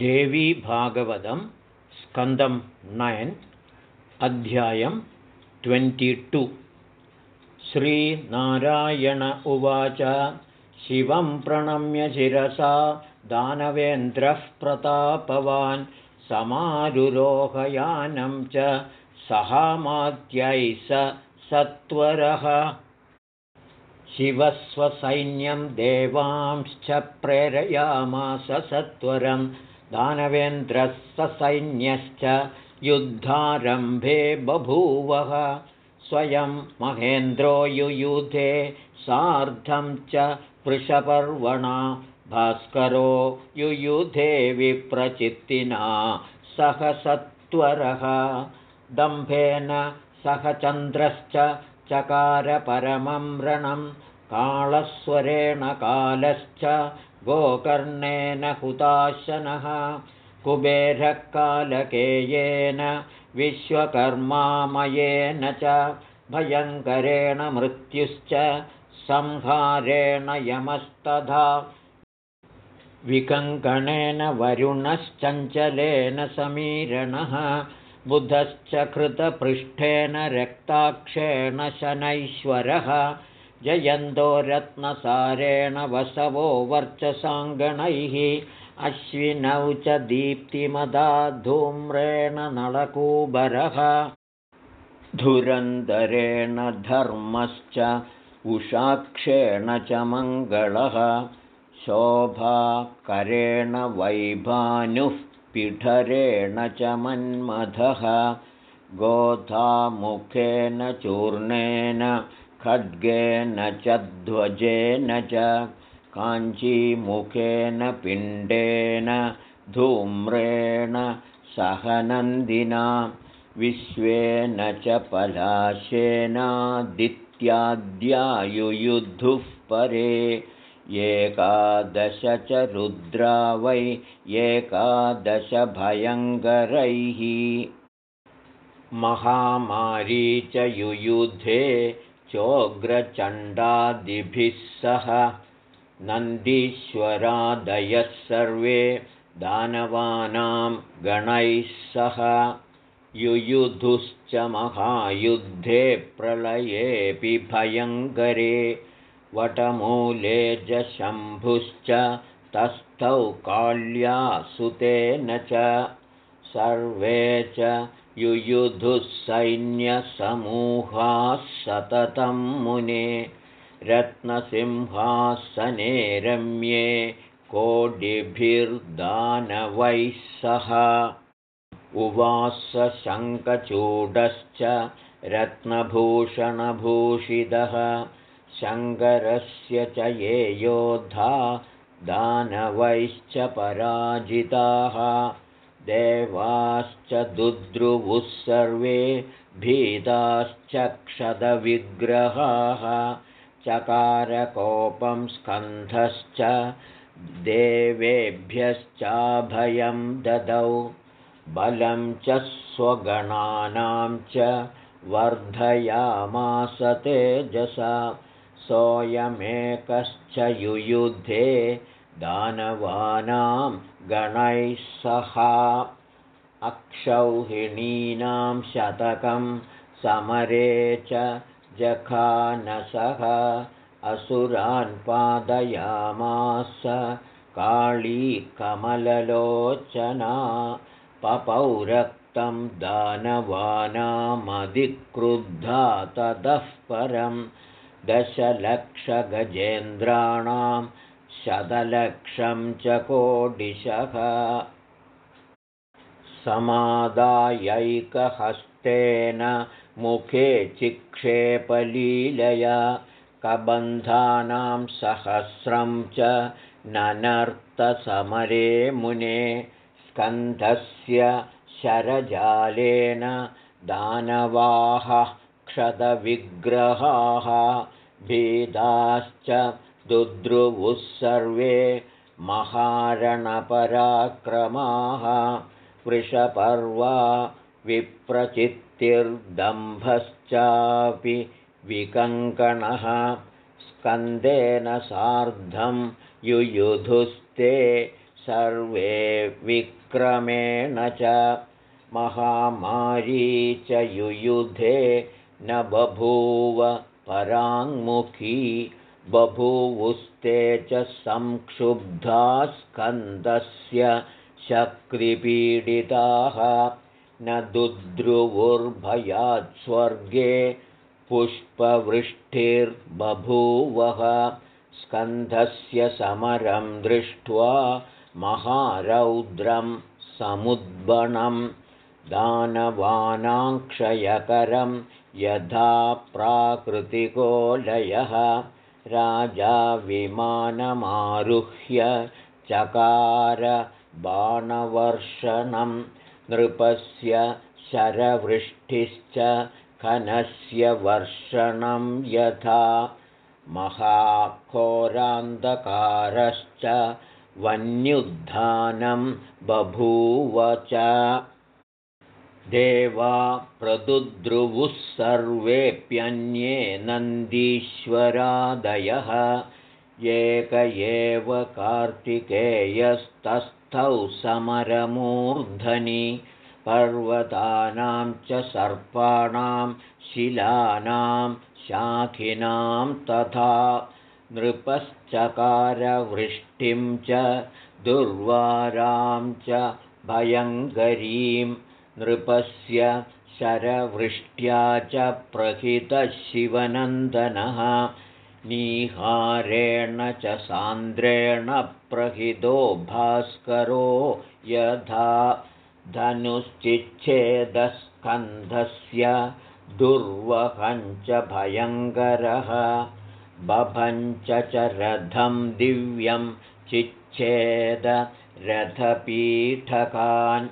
देवी भागवतं स्कन्दं नयन् अध्यायं ट्वेण्टिटु श्रीनारायण उवाच शिवं प्रणम्य शिरसा दानवेन्द्रः प्रतापवान् समारुरोहयानं च सहामात्यैः स सत्वरः। शिवस्वसैन्यं देवांश्च प्रेरयामास सत्वरम् दानवेन्द्रः युद्धारम्भे बभूवः। स्वयं महेन्द्रो युयुधे सार्धं च वृषपर्वणा भास्करो युयुधे विप्रचित्तिना सह सत्वरः दम्भेन सह चन्द्रश्च चकारपरमं रणं कालस्वरेण कालश्च गोकर्णेन हुताशनः कुबेरकालकेयेन विश्वकर्मामयेन च भयङ्करेण मृत्युश्च संहारेण यमस्तथा विकङ्कणेन वरुणश्चञ्चलेन समीरणः बुधश्च कृतपृष्ठेन रक्ताक्षेण शनैश्वरः जयन्तो रत्नसारेण वसवो वर्चसाङ्गणैः अश्विनौ च दीप्तिमदा धूम्रेण नलकूबरः। धुरन्धरेण धर्मश्च उषाक्षेण च मङ्गलः। शोभाकरेण वैभानुः पिठरेण च मन्मथः। गोधामुखेन चूर्णेन खड्गेन च ध्वजेन च काञ्चीमुखेन पिण्डेन धूम्रेण सहनन्दिना विश्वेन च पलाशेनादित्याद्यायुयुद्धुः परे एकादश च रुद्रा वै एकादशभयङ्करैः महामारी च युयुधे चोग्रचण्डादिभिः सह नन्दीश्वरादयः सर्वे दानवानां गणैः सह युयुधुश्च महायुद्धे प्रलयेऽपि भयङ्करे वटमूले च शम्भुश्च तस्थौ काल्यासुतेन च सर्वे च युयुधुसैन्यसमूहाः सततं मुने रत्नसिंहासने रम्ये कोडिभिर्दानवैः सह। उवासशङ्खचूडश्च रत्नभूषणभूषितः शङ्करस्य च ये योद्धा दानवैश्च पराजिताः देवाश्च दुद्रुवुः सर्वे भीताश्च क्षदविग्रहाः चकारकोपं स्कन्धश्च देवेभ्यश्चाभयं ददौ बलं च स्वगणानां च वर्धयामास तेजसा सोऽयमेकश्च युयुधे दानवानां गणैः सह अक्षौहिणीनां शतकं समरे च जखानसः असुरान् पादयामास काळी कमललोचना पपौरक्तं दानवानामधिक्रुद्धा ततः परं दशलक्षगजेन्द्राणां शतलक्षं च कोडिशः समादायैकहस्तेन मुखे चिक्षेपलीलया कबन्धानां सहस्रं च ननर्तसमरे मुने स्कन्धस्य शरजालेन दानवाः क्षतविग्रहाः भीदाश्च दुद्रुवुः सर्वे महारणपराक्रमाः वृषपर्वा विप्रचित्तिर्दम्भश्चापि विकङ्कणः स्कन्देन सार्धं युयुधुस्ते सर्वे विक्रमेण च महामारी च युयुधे न बभूव पराङ्मुखी बभूवुस्ते च संक्षुब्धास्कन्दस्य शक्तिपीडिताः न दुद्रुवुर्भयात् स्वर्गे पुष्पवृष्टिर्बभूवः स्कन्धस्य समरं दृष्ट्वा महारौद्रं समुद्बणं दानवानाङ्क्षयकरं यथा प्राकृतिको लयः राजा विमानमारुह्य चकार बाणवर्षणं नृपस्य शरवृष्टिश्च खनस्य वर्षणं यथा महाघोरान्धकारश्च बभूव च देवा प्रदुद्रुवुः सर्वेऽप्यन्ये नन्दीश्वरादयः। एक एव कार्तिकेयस्तस्थौ समरमूर्धनि। पर्वतानां च सर्पाणां शिलानां शाखिनां तथा नृपश्चकारवृष्टिं च दुर्वारां च भयङ्करीं नृपस्य शरवृष्ट्या च प्रहितशिवनन्दनः निहारेण च सान्द्रेण प्रहितो भास्करो यथा। धनुश्चिच्छेदस्कन्धस्य दुर्वहञ्च भयङ्करः। बभञ्च च रथं दिव्यं चिच्छेदरथपीठकान्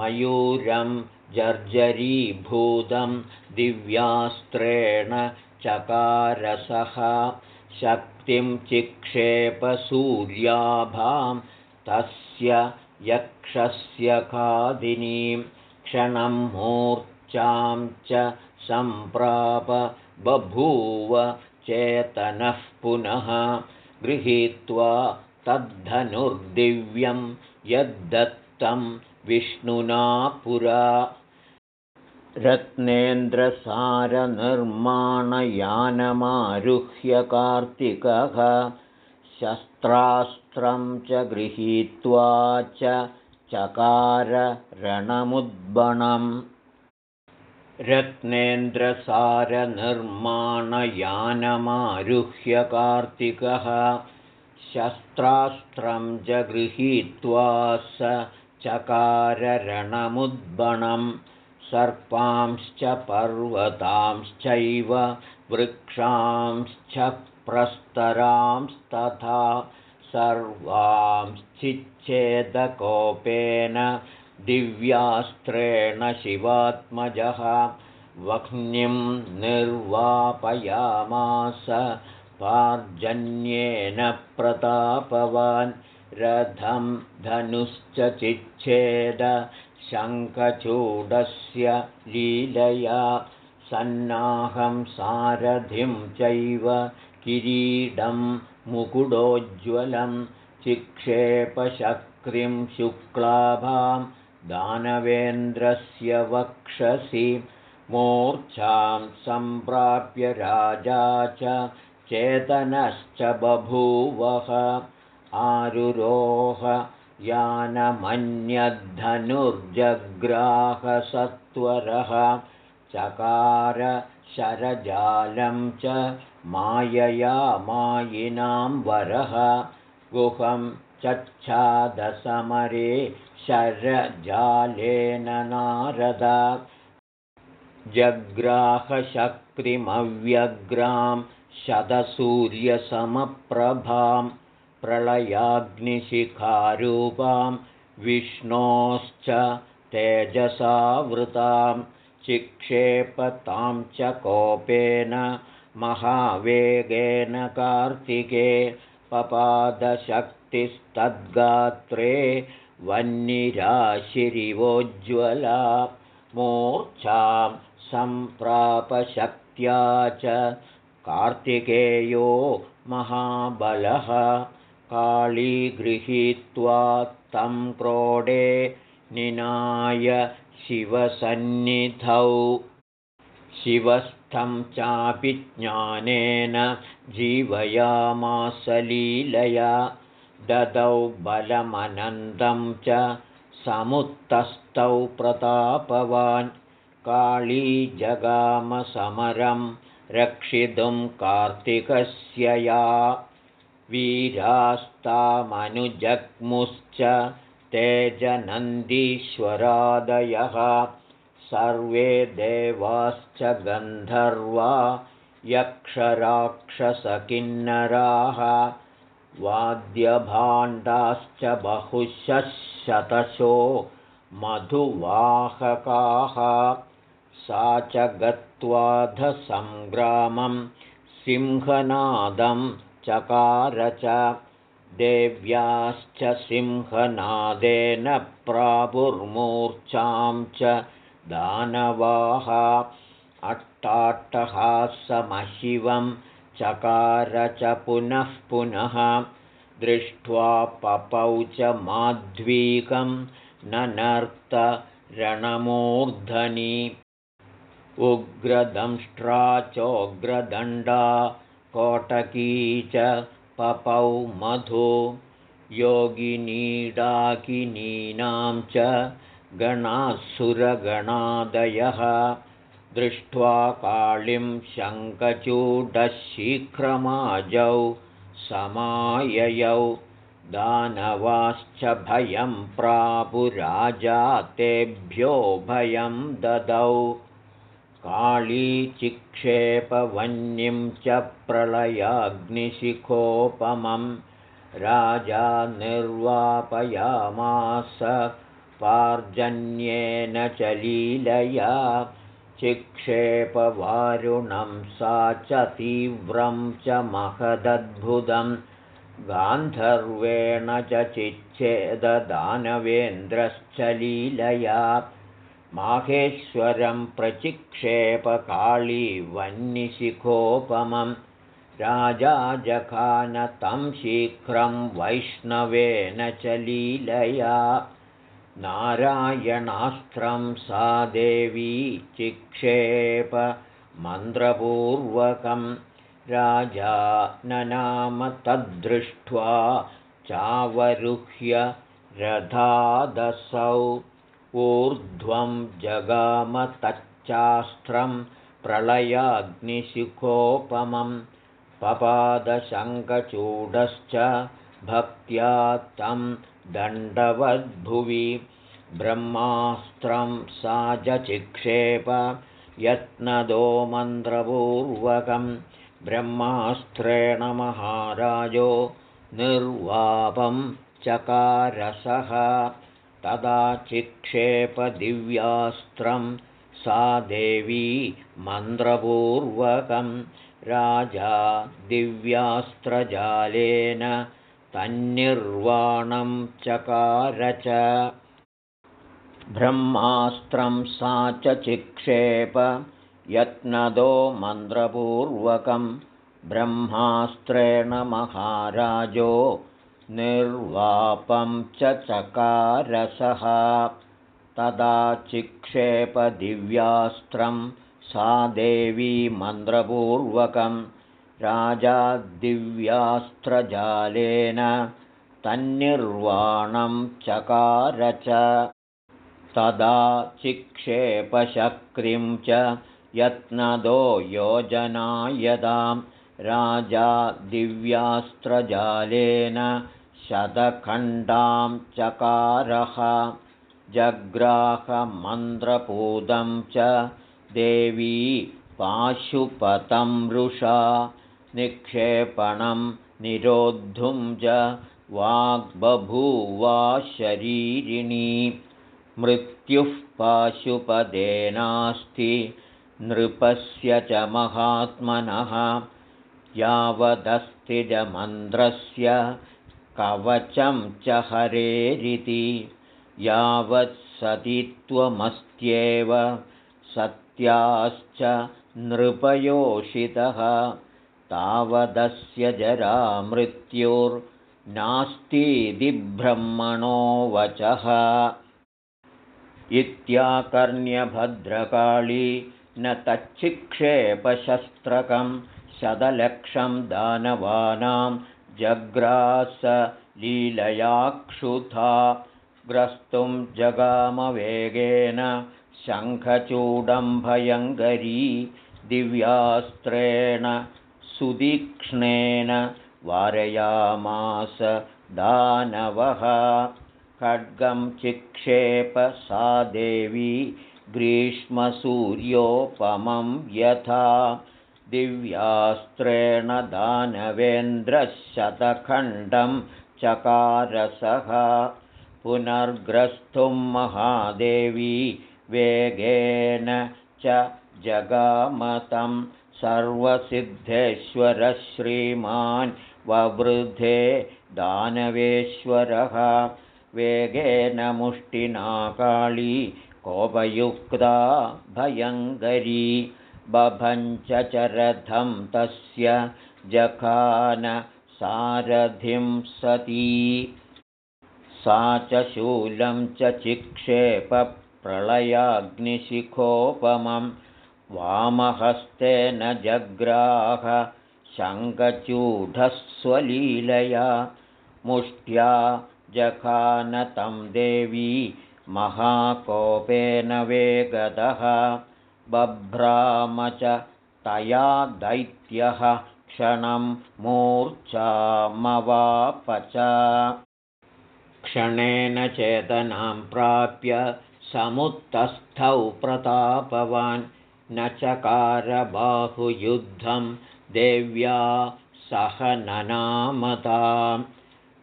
मयूरं जर्जरीभूतं दिव्यास्त्रेण चकारसः शक्तिं चिक्षेपसूर्याभां तस्य यक्षस्य खादिनीं क्षणं मूर्च्छां च सम्प्राप बभूव चेतनः पुनः गृहीत्वा तद्धनुर्दिव्यं यद्दत्तं विष्णुना पुरा। रत्नेन्द्रसारनिर्माणयानमारुह्य कार्तिकः। शस्त्रास्त्रं च गृहीत्वा च चकाररणमुद्बणम्। रत्नेन्द्रसारनिर्माणयानमारुह्य कार्तिकः। शस्त्रास्त्रं च गृहीत्वा स चकाररणमुद्बणं सर्पांश्च पर्वतांश्चैव वृक्षांश्च प्रस्तरांस्तथा सर्वांश्चिच्छेदकोपेन दिव्यास्त्रेण शिवात्मजः। वह्निं निर्वापयामास पार्जन्येन प्रतापवान् रथं धनुश्च चिच्छेद शङ्खचूडस्य लीलया सन्नाहं सारथिं चैव किरीडं मुकुडोज्ज्वलं चिक्षेपशक्तिं शुक्लाभां दानवेन्द्रस्य वक्षसि मूर्च्छां सम्प्राप्य राजा च चेतनश्च बभूवः आरुरोह यानमन्यद्धनुर्जग्राहसत्वरः चकार शरजालं च मायया मायिनां वरः गुहं चच्छादसमरे शरजालेन नारद। जग्राहशक्तिमव्यग्रां शतसूर्यसमप्रभां प्रलयाग्निशिखारूपां विष्णोश्च तेजसावृतां चिक्षेपतां च कोपेन महावेगेन कार्तिके पपादशक्तिस्तद्गात्रे वह्निराशिरिवोज्ज्वला मूर्च्छां सम्प्रापशक्त्या च कार्तिकेयो महाबलः काली गृहीत्वा तं क्रोडे निनाय शिवसन्निधौ। शिवस्थं चापि ज्ञानेन जीवयामासलीलया ददौ बलमनन्दं च समुत्तस्थौ प्रतापवान्। काळीजगामसमरं रक्षितुं कार्तिकस्य या वीरास्तामनुजग्मुश्च तेजनन्दीश्वरादयः सर्वे देवाश्च गन्धर्वा यक्षराक्षसकिन्नराः वाद्यभाण्डाश्च बहुशः शतशो मधुवाहकाः सा च गत्वाधसङ्ग्रामं सिंहनादं चकार च देव्याश्च सिंहनादेन प्रापुर्मूर्च्छां च दानवाः अट्टाट्टहासमशिवं चकार च पुनः पुनः दृष्ट्वा पपौ च माध्वीकं ननर्तरणमूर्धनि उग्रदंष्ट्रा चोग्रदण्डा कोटकी च पपौ मधु। योगिनीडाकिनीनां च गणासुरगणादयः। दृष्ट्वा काളിं शङ्खचूडशीघ्रमाजौ समाययौ। दानवाश्च भयं प्रापुराजा तेभ्यो भयं ददौ काळीचिक्षेपवन्यं च प्रलयाग्निशिखोपमं राजा निर्वापयामास पार्जन्येन च लीलया चिक्षेपवारुणं सा च तीव्रं च महदद्भुतं गान्धर्वेण च चिच्छेददानवेन्द्रश्च लीलया माहेश्वरं प्रचिक्षेपकाळीवह्निशिखोपमं राजा जखानतं शीघ्रं वैष्णवेन च लीलया। नारायणास्त्रं सा देवी चिक्षेपमन्त्रपूर्वकं राजा ननाम तद्दृष्ट्वा चावरुह्य रथादसौ ऊर्ध्वं जगामतच्चास्त्रं प्रलयाग्निशिखोपमं पपादशङ्खचूडश्च भक्त्या तं दण्डवद्भुवि ब्रह्मास्त्रं सा यत्नदो मन्त्रपूर्वकं ब्रह्मास्त्रेण महाराजो निर्वापं चकारसः तदा चिक्षेपदिव्यास्त्रं सा देवी मन्त्रपूर्वकं राजा दिव्यास्त्रजालेन तन्निर्वाणं चकार च। ब्रह्मास्त्रं सा च चिक्षेप यत्नदो मन्त्रपूर्वकं ब्रह्मास्त्रेण महाराजो निर्वापं च चकारसः। तदा चिक्षेपदिव्यास्त्रं सा देवी मन्त्रपूर्वकं राजा दिव्यास्त्रजालेन तन्निर्वाणं चकार च तदा चिक्षेपशक्तिं च यत्नदो योजनायदां राजा दिव्यास्त्रजालेन शतखण्डां चकारः जग्राहमन्त्रपूतं च देवी पाशुपतं रुषा निक्षेपणं निरोद्धुं च वाग्बभूवा शरीरिणी। मृत्युः पाशुपदे नास्ति नृपस्य च महात्मनः यावदस्तिजमन्त्रस्य कवचं च हरेरिति यावत् सतित्वमस्त्येव सत्याश्च नृपयोषितः। तावदस्य जरा मृत्युर् नास्तीति ब्रह्मणो वचः। इत्याकर्ण्यभद्रकाली न तच्चिक्षेपशस्त्रकं शतलक्षं दानवानां जग्रासलीलयाक्षुधा ग्रस्तुं जगामवेगेन शङ्खचूडम्भयङ्करी दिव्यास्त्रेण सुदीक्ष्णेन वारयामास दानवः। खड्गं चिक्षेप सा देवी ग्रीष्मसूर्योपमं यथा दिव्यास्त्रेण दानवेन्द्रशतखण्डं चकारसः पुनर्ग्रस्तुं महादेवी वेगेन च जगामतं सर्वसिद्धेश्वरश्रीमान् ववृधे दानवेश्वरः वेगेन मुष्टिनाकाळी कोपयुक्ता भयङ्करी बभञ्चरथं तस्य जखान सारथिं सती। सा च शूलं च चिक्षेपप्रलयाग्निशिखोपमं। वामहस्तेन जग्राह शङ्खचूढस्वलीलया। मुष्ट्या जखानतं देवी महाकोपेन वेगदः बभ्राम च तया दैत्यः क्षणं मूर्च्छामवाप च क्षणेन चेतनां प्राप्य समुत्तस्थौ प्रतापवान्। न चकारबाहुयुद्धं देव्या सह ननामताम्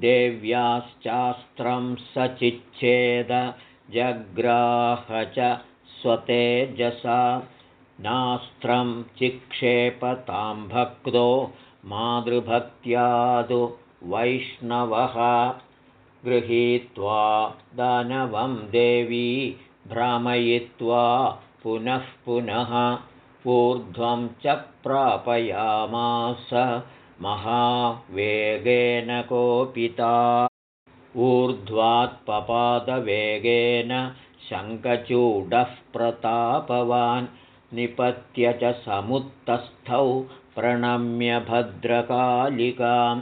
देव्याश्चास्त्रं सचिच्छेद जग्राह च स्वतेजसा नास्त्रं चिक्षेपतां भक्तो मातृभक्त्यादु वैष्णवः गृहीत्वा दानवं देवी भ्रामयित्वा पुनः ऊर्ध्वं च प्रापयामास महावेगेन कोपिता। ऊर्ध्वात्पपादवेगेन शङ्खचूडः प्रतापवान् निपत्य च समुत्तस्थौ भद्रकालिकां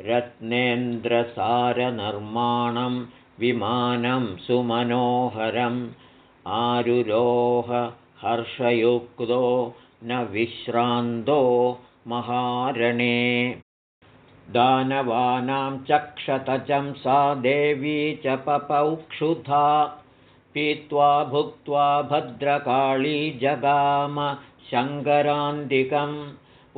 रत्नेन्द्रसारनिर्माणं विमानं सुमनोहरम् आरुरोह हर्षयुक्तो न विश्रान्तो महारणे। दानवानां चक्षतचं सा देवी च पपौक्षुधा पीत्वा भुक्त्वा भद्रकाली जगाम शङ्करान्तिकम्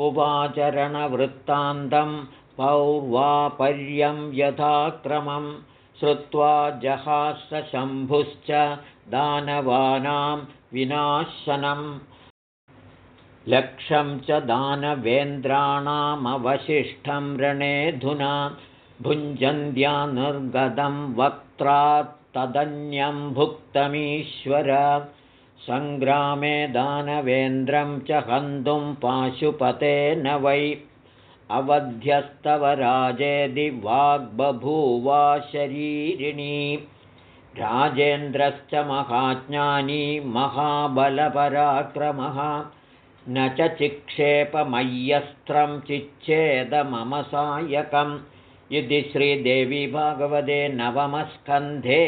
उवाचरणवृत्तान्तं पौर्वापर्यं यथाक्रमं श्रुत्वा जहासशम्भुश्च दानवानां विनाशनम् लक्षं च दानवेन्द्राणामवशिष्टं रणेऽधुना भुञ्जन्त्या निर्गतं वक्त्रात्तदन्यं भुक्तमीश्वर सङ्ग्रामे दानवेन्द्रं च हन्तुं पाशुपतेन वै। अवध्यस्तव राजेदि वाग्बभूवा शरीरिणी। राजेन्द्रश्च महाज्ञानी महाबलपराक्रमः। न च चिक्षेपमय्यस्त्रं चिच्छेदमम सायकम् इति श्रीदेवी भागवते नवमस्कन्धे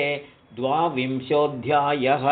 द्वाविंशोऽध्यायः